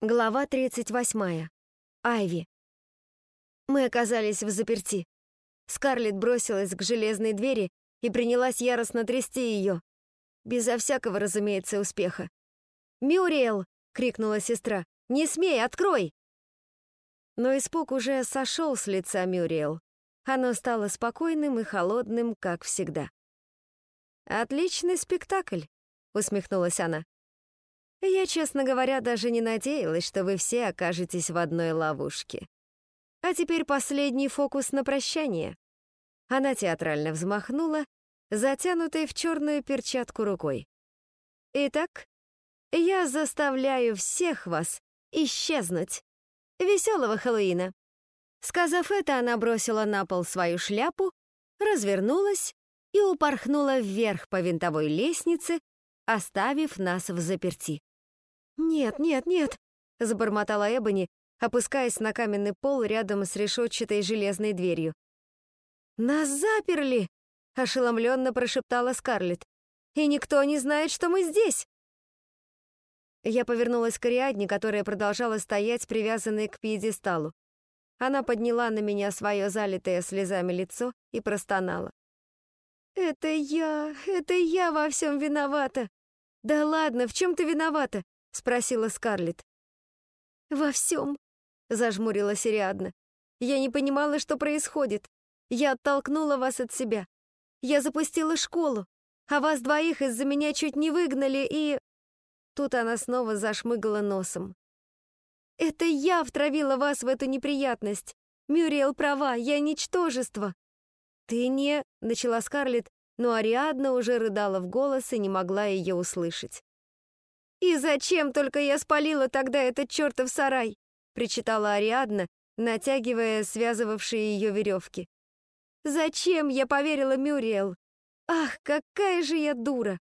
Глава 38. Айви. Мы оказались в заперти. Скарлетт бросилась к железной двери и принялась яростно трясти ее. Безо всякого, разумеется, успеха. «Мюриэл!» — крикнула сестра. «Не смей, открой!» Но испуг уже сошел с лица Мюриэл. Оно стало спокойным и холодным, как всегда. «Отличный спектакль», — усмехнулась она. Я, честно говоря, даже не надеялась, что вы все окажетесь в одной ловушке. А теперь последний фокус на прощание. Она театрально взмахнула, затянутой в черную перчатку рукой. Итак, я заставляю всех вас исчезнуть. Веселого Хэллоуина. Сказав это, она бросила на пол свою шляпу, развернулась и упорхнула вверх по винтовой лестнице, оставив нас в заперти. «Нет, нет, нет!» — забормотала Эбони, опускаясь на каменный пол рядом с решетчатой железной дверью. «Нас заперли!» — ошеломленно прошептала Скарлетт. «И никто не знает, что мы здесь!» Я повернулась к Ариадне, которая продолжала стоять, привязанной к пьедесталу. Она подняла на меня свое залитое слезами лицо и простонала. «Это я, это я во всем виновата!» «Да ладно, в чем ты виновата? — спросила Скарлетт. «Во всем», — зажмурилась Ариадна. «Я не понимала, что происходит. Я оттолкнула вас от себя. Я запустила школу, а вас двоих из-за меня чуть не выгнали и...» Тут она снова зашмыгала носом. «Это я втравила вас в эту неприятность. Мюриэл права, я ничтожество». «Ты не...» — начала Скарлетт, но Ариадна уже рыдала в голос и не могла ее услышать. «И зачем только я спалила тогда этот чертов сарай?» — причитала Ариадна, натягивая связывавшие ее веревки. «Зачем я поверила Мюриэл? Ах, какая же я дура!»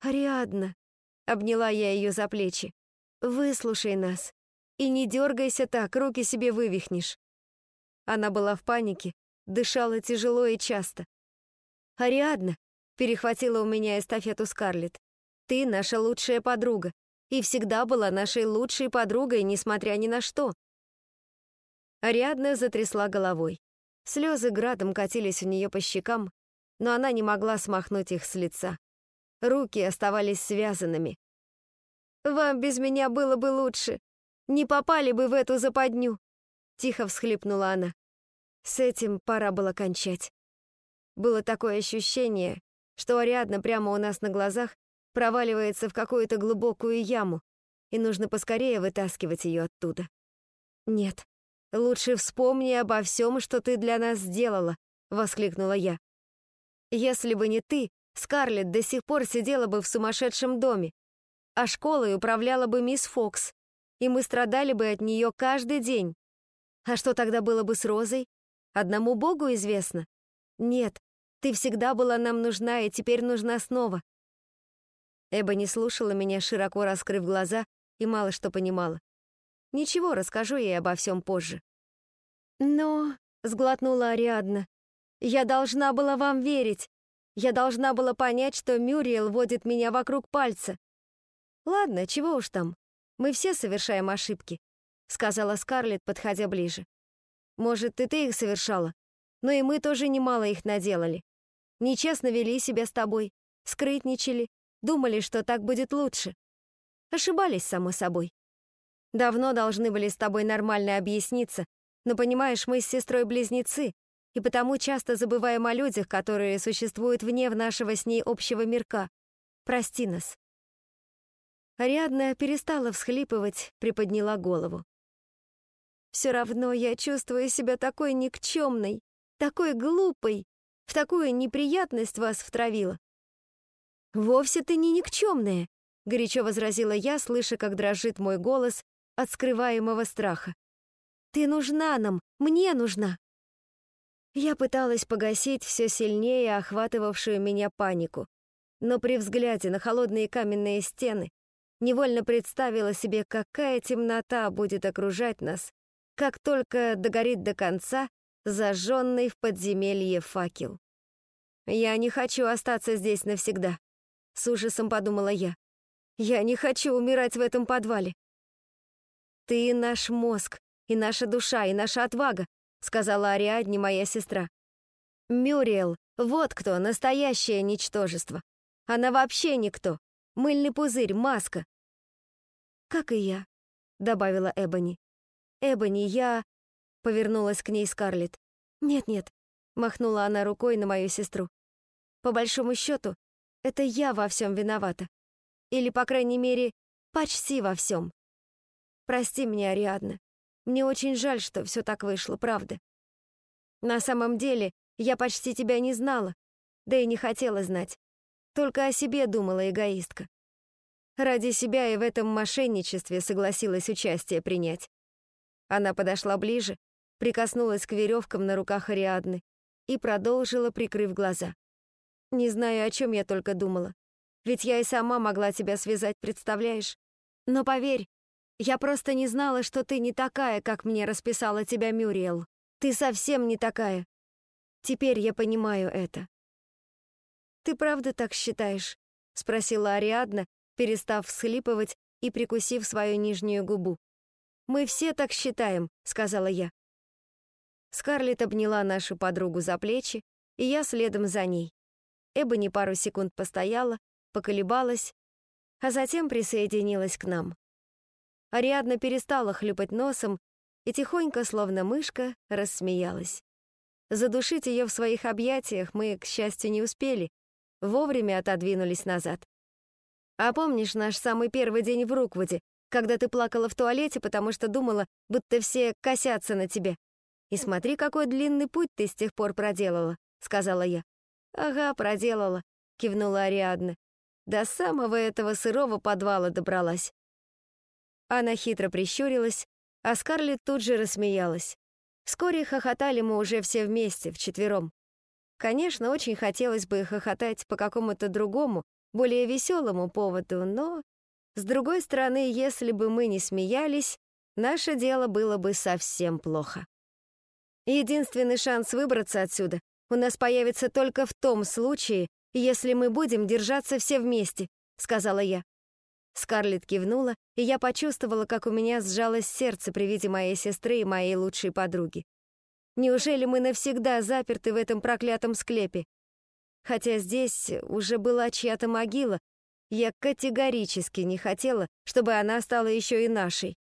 «Ариадна!» — обняла я ее за плечи. «Выслушай нас. И не дергайся так, руки себе вывихнешь». Она была в панике, дышала тяжело и часто. «Ариадна!» — перехватила у меня эстафету Скарлетт. Ты наша лучшая подруга и всегда была нашей лучшей подругой, несмотря ни на что. Ариадна затрясла головой. Слезы градом катились у нее по щекам, но она не могла смахнуть их с лица. Руки оставались связанными. «Вам без меня было бы лучше. Не попали бы в эту западню», — тихо всхлипнула она. С этим пора было кончать. Было такое ощущение, что Ариадна прямо у нас на глазах проваливается в какую-то глубокую яму, и нужно поскорее вытаскивать ее оттуда. «Нет, лучше вспомни обо всем, что ты для нас сделала», — воскликнула я. «Если бы не ты, Скарлетт до сих пор сидела бы в сумасшедшем доме, а школой управляла бы мисс Фокс, и мы страдали бы от нее каждый день. А что тогда было бы с Розой? Одному Богу известно. Нет, ты всегда была нам нужна и теперь нужна снова. Эба не слушала меня, широко раскрыв глаза, и мало что понимала. Ничего, расскажу ей обо всем позже. «Но...» — сглотнула Ариадна. «Я должна была вам верить. Я должна была понять, что Мюриел водит меня вокруг пальца. Ладно, чего уж там. Мы все совершаем ошибки», — сказала Скарлетт, подходя ближе. «Может, и ты их совершала, но и мы тоже немало их наделали. Нечестно вели себя с тобой, скрытничали, Думали, что так будет лучше. Ошибались, само собой. Давно должны были с тобой нормально объясниться, но, понимаешь, мы с сестрой близнецы, и потому часто забываем о людях, которые существуют вне нашего с ней общего мирка. Прости нас». Ариадна перестала всхлипывать, приподняла голову. «Все равно я чувствую себя такой никчемной, такой глупой, в такую неприятность вас втравила. «Вовсе ты не никчемная», — горячо возразила я, слыша, как дрожит мой голос от скрываемого страха. «Ты нужна нам, мне нужна». Я пыталась погасить все сильнее охватывавшую меня панику, но при взгляде на холодные каменные стены невольно представила себе, какая темнота будет окружать нас, как только догорит до конца зажженный в подземелье факел. Я не хочу остаться здесь навсегда. С ужасом подумала я. Я не хочу умирать в этом подвале. «Ты наш мозг, и наша душа, и наша отвага», сказала Ариадне моя сестра. Мюриэл, вот кто, настоящее ничтожество. Она вообще никто. Мыльный пузырь, маска. Как и я, добавила Эбони. Эбони, я... Повернулась к ней Скарлетт. Нет-нет, махнула она рукой на мою сестру. По большому счету, это я во всем виновата. Или, по крайней мере, почти во всем. Прости меня, Ариадна. Мне очень жаль, что все так вышло, правда. На самом деле, я почти тебя не знала, да и не хотела знать. Только о себе думала эгоистка. Ради себя и в этом мошенничестве согласилась участие принять. Она подошла ближе, прикоснулась к веревкам на руках Ариадны и продолжила, прикрыв глаза. Не знаю, о чем я только думала. Ведь я и сама могла тебя связать, представляешь? Но поверь, я просто не знала, что ты не такая, как мне расписала тебя Мюриэл. Ты совсем не такая. Теперь я понимаю это. Ты правда так считаешь? спросила Ариадна, перестав всхлипывать и прикусив свою нижнюю губу. Мы все так считаем, сказала я. Скарлетт обняла нашу подругу за плечи, и я следом за ней. Эбони пару секунд постояла, поколебалась, а затем присоединилась к нам. Ариадна перестала хлюпать носом и тихонько, словно мышка, рассмеялась. Задушить ее в своих объятиях мы, к счастью, не успели, вовремя отодвинулись назад. А помнишь наш самый первый день в Руквуде, когда ты плакала в туалете, потому что думала, будто все косятся на тебе? И смотри, какой длинный путь ты с тех пор проделала, сказала я. Ага, проделала, кивнула Ариадна. До самого этого сырого подвала добралась. Она хитро прищурилась, а Скарлетт тут же рассмеялась. Вскоре хохотали мы уже все вместе, вчетвером. Конечно, очень хотелось бы хохотать по какому-то другому, более веселому поводу, но, с другой стороны, если бы мы не смеялись, наше дело было бы совсем плохо. Единственный шанс выбраться отсюда у нас появится только в том случае, если мы будем держаться все вместе, сказала я. Скарлетт кивнула, и я почувствовала, как у меня сжалось сердце при виде моей сестры и моей лучшей подруги. Неужели мы навсегда заперты в этом проклятом склепе? Хотя здесь уже была чья-то могила, я категорически не хотела, чтобы она стала еще и нашей.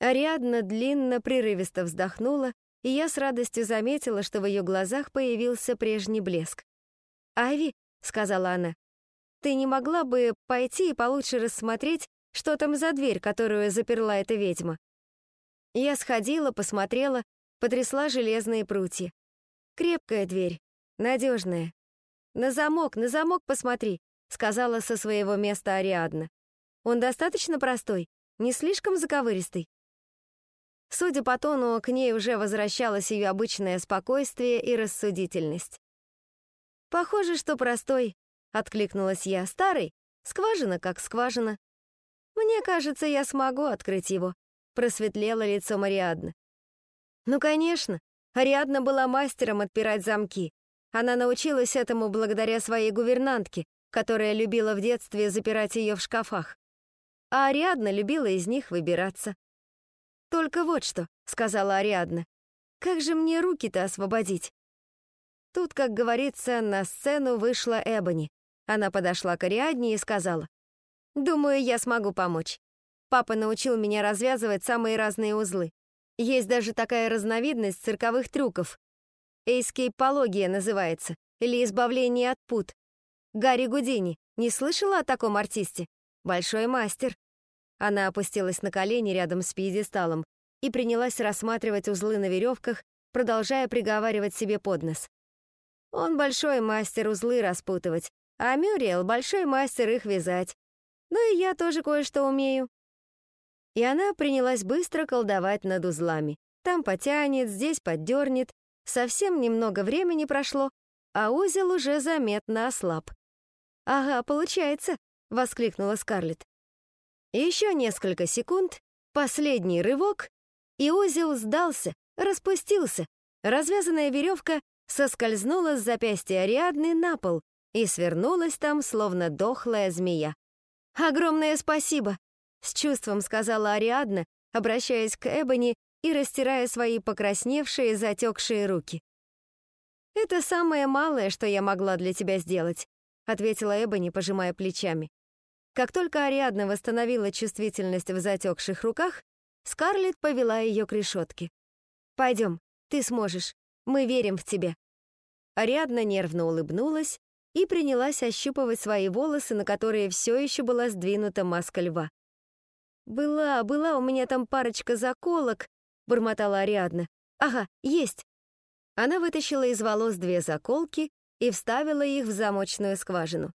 Ариадна длинно, прерывисто вздохнула, и я с радостью заметила, что в ее глазах появился прежний блеск. «Айви», — сказала она, ты не могла бы пойти и получше рассмотреть, что там за дверь, которую заперла эта ведьма?» Я сходила, посмотрела, потрясла железные прутья. Крепкая дверь, надежная. «На замок, на замок посмотри», — сказала со своего места Ариадна. «Он достаточно простой, не слишком заковыристый». Судя по тону, к ней уже возвращалось ее обычное спокойствие и рассудительность. «Похоже, что простой», Откликнулась я. Старый? Скважина как скважина. Мне кажется, я смогу открыть его. Просветлело лицо Мариадны. Ну, конечно. Ариадна была мастером отпирать замки. Она научилась этому благодаря своей гувернантке, которая любила в детстве запирать ее в шкафах. А Ариадна любила из них выбираться. «Только вот что», — сказала Ариадна, — «как же мне руки-то освободить?» Тут, как говорится, на сцену вышла Эбони. Она подошла к Ариадне и сказала, «Думаю, я смогу помочь. Папа научил меня развязывать самые разные узлы. Есть даже такая разновидность цирковых трюков. Эйскейпология называется, или избавление от пут. Гарри Гудини, не слышала о таком артисте? Большой мастер». Она опустилась на колени рядом с пьедесталом и принялась рассматривать узлы на веревках, продолжая приговаривать себе под нос. Он большой мастер узлы распутывать, а Мюриэл — большой мастер их вязать. Ну и я тоже кое-что умею». И она принялась быстро колдовать над узлами. Там потянет, здесь поддернет. Совсем немного времени прошло, а узел уже заметно ослаб. «Ага, получается», — воскликнула Скарлетт. Еще несколько секунд, последний рывок, и узел сдался, распустился. Развязанная веревка соскользнула с запястья Ариадны на пол, и свернулась там, словно дохлая змея. «Огромное спасибо!» — с чувством сказала Ариадна, обращаясь к Эбони и растирая свои покрасневшие, затекшие руки. «Это самое малое, что я могла для тебя сделать», ответила Эбони, пожимая плечами. Как только Ариадна восстановила чувствительность в затекших руках, Скарлетт повела ее к решетке. «Пойдем, ты сможешь. Мы верим в тебя». Ариадна нервно улыбнулась и принялась ощупывать свои волосы, на которые все еще была сдвинута маска льва. «Была, была у меня там парочка заколок», — бормотала Ариадна. «Ага, есть». Она вытащила из волос две заколки и вставила их в замочную скважину.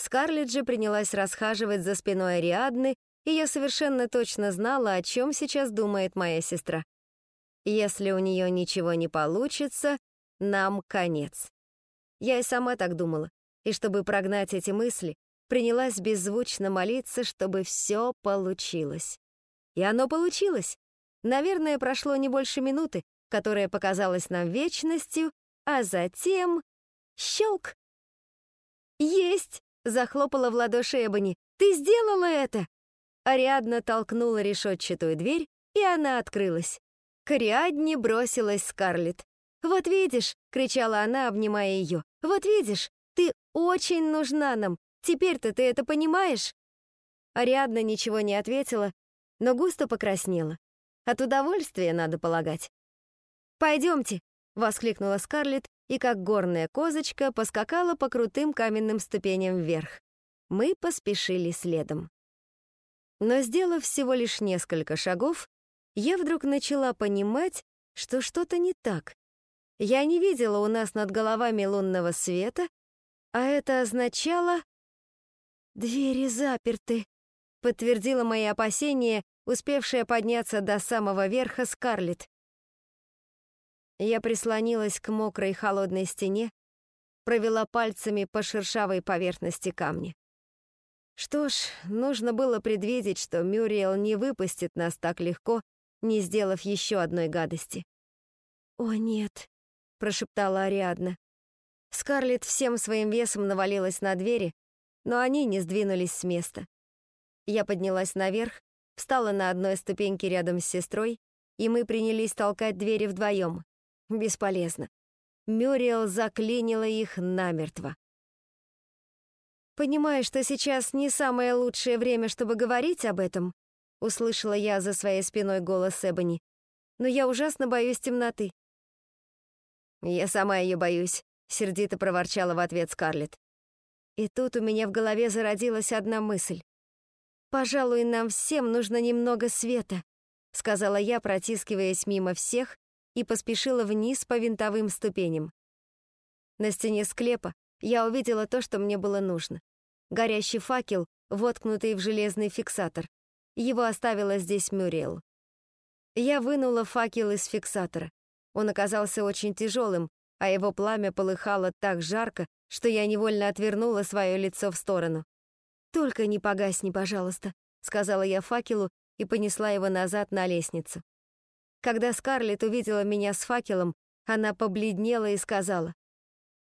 Скарлетт же принялась расхаживать за спиной Ариадны, и я совершенно точно знала, о чем сейчас думает моя сестра. Если у нее ничего не получится, нам конец. Я и сама так думала, и чтобы прогнать эти мысли, принялась беззвучно молиться, чтобы все получилось. И оно получилось. Наверное, прошло не больше минуты, которая показалась нам вечностью, а затем... Щелк! «Есть!» — захлопала в ладоши Эбони. «Ты сделала это!» Ариадна толкнула решетчатую дверь, и она открылась. К Ариадне бросилась Скарлетт. «Вот видишь!» — кричала она, обнимая ее. «Вот видишь! Ты очень нужна нам! Теперь-то ты это понимаешь?» Ариадна ничего не ответила, но густо покраснела. От удовольствия, надо полагать. «Пойдемте!» — воскликнула Скарлетт и, как горная козочка, поскакала по крутым каменным ступеням вверх. Мы поспешили следом. Но, сделав всего лишь несколько шагов, я вдруг начала понимать, что что-то не так. Я не видела у нас над головами лунного света, а это означало... «Двери заперты», — подтвердила мои опасения, успевшая подняться до самого верха Скарлетт. Я прислонилась к мокрой холодной стене, провела пальцами по шершавой поверхности камня. Что ж, нужно было предвидеть, что Мюриэл не выпустит нас так легко, не сделав еще одной гадости. «О, нет», — прошептала Ариадна. Скарлетт всем своим весом навалилась на двери, но они не сдвинулись с места. Я поднялась наверх, встала на одной ступеньке рядом с сестрой, и мы принялись толкать двери вдвоем. Бесполезно. Мюриел заклинила их намертво. Понимая, что сейчас не самое лучшее время, чтобы говорить об этом, услышала я за своей спиной голос Эбони, но я ужасно боюсь темноты. Я сама ее боюсь, сердито проворчала в ответ Скарлетт. И тут у меня в голове зародилась одна мысль. «Пожалуй, нам всем нужно немного света», — сказала я, протискиваясь мимо всех, и поспешила вниз по винтовым ступеням. На стене склепа я увидела то, что мне было нужно. Горящий факел, воткнутый в железный фиксатор. Его оставила здесь Мюрриел. Я вынула факел из фиксатора. Он оказался очень тяжелым, а его пламя полыхало так жарко, что я невольно отвернула свое лицо в сторону. «Только не погасни, пожалуйста», — сказала я факелу и понесла его назад на лестницу. Когда Скарлетт увидела меня с факелом, она побледнела и сказала,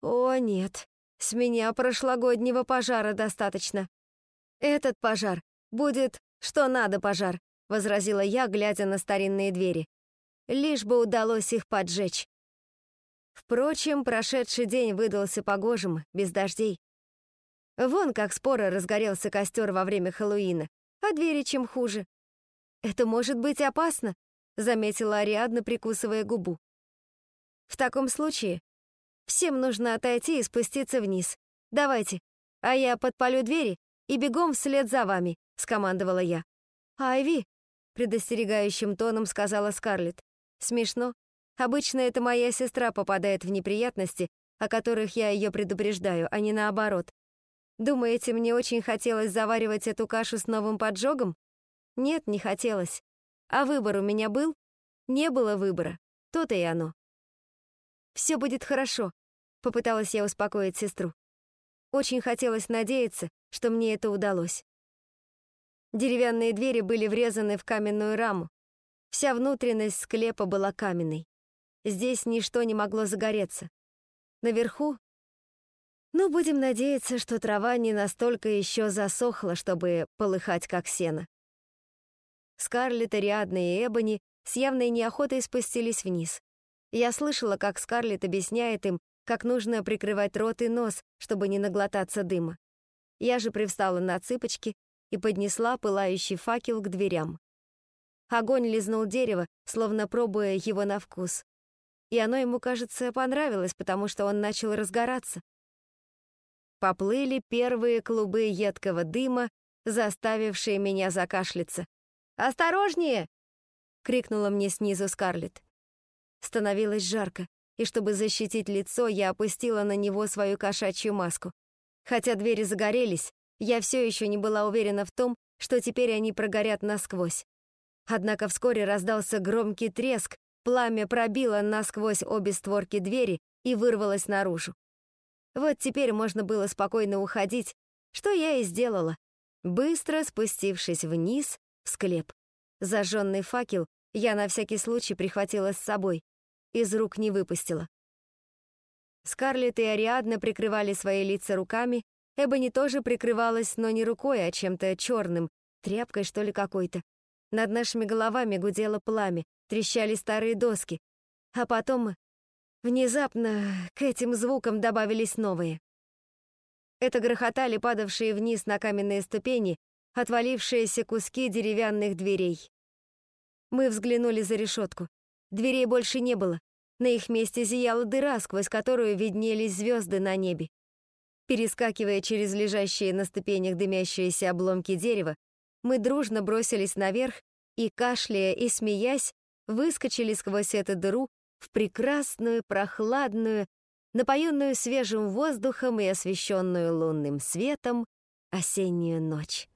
«О, нет, с меня прошлогоднего пожара достаточно. Этот пожар будет что надо пожар», — возразила я, глядя на старинные двери. «Лишь бы удалось их поджечь». Впрочем, прошедший день выдался погожим, без дождей. Вон как споро разгорелся костер во время Хэллоуина, а двери чем хуже. «Это может быть опасно», — заметила Ариадна, прикусывая губу. «В таком случае всем нужно отойти и спуститься вниз. Давайте, а я подпалю двери и бегом вслед за вами», — скомандовала я. «Айви», — предостерегающим тоном сказала Скарлетт. «Смешно. Обычно это моя сестра попадает в неприятности, о которых я ее предупреждаю, а не наоборот. Думаете, мне очень хотелось заваривать эту кашу с новым поджогом? Нет, не хотелось. А выбор у меня был? Не было выбора. То-то и оно. Все будет хорошо, попыталась я успокоить сестру. Очень хотелось надеяться, что мне это удалось. Деревянные двери были врезаны в каменную раму. Вся внутренность склепа была каменной. Здесь ничто не могло загореться. Наверху... Ну, будем надеяться, что трава не настолько еще засохла, чтобы полыхать, как сено. Скарлетт, Ариадна и Эбони с явной неохотой спустились вниз. Я слышала, как Скарлетт объясняет им, как нужно прикрывать рот и нос, чтобы не наглотаться дыма. Я же привстала на цыпочки и поднесла пылающий факел к дверям. Огонь лизнул дерево, словно пробуя его на вкус. И оно ему, кажется, понравилось, потому что он начал разгораться. Поплыли первые клубы едкого дыма, заставившие меня закашляться. «Осторожнее!» — крикнула мне снизу Скарлетт. Становилось жарко, и чтобы защитить лицо, я опустила на него свою кошачью маску. Хотя двери загорелись, я все еще не была уверена в том, что теперь они прогорят насквозь. Однако вскоре раздался громкий треск, пламя пробило насквозь обе створки двери и вырвалось наружу. Вот теперь можно было спокойно уходить, что я и сделала, быстро спустившись вниз склеп. Зажженный факел я на всякий случай прихватила с собой, из рук не выпустила. Скарлетт и Ариадна прикрывали свои лица руками, Эбони тоже прикрывалась, но не рукой, а чем-то черным, тряпкой, что ли, какой-то. Над нашими головами гудело пламя, трещали старые доски. А потом внезапно к этим звукам добавились новые. Это грохотали падавшие вниз на каменные ступени отвалившиеся куски деревянных дверей. Мы взглянули за решетку. Дверей больше не было. На их месте зияла дыра, сквозь которую виднелись звезды на небе. Перескакивая через лежащие на ступенях дымящиеся обломки дерева, мы дружно бросились наверх и, кашляя и смеясь, выскочили сквозь эту дыру в прекрасную, прохладную, напоенную свежим воздухом и освещенную лунным светом осеннюю ночь.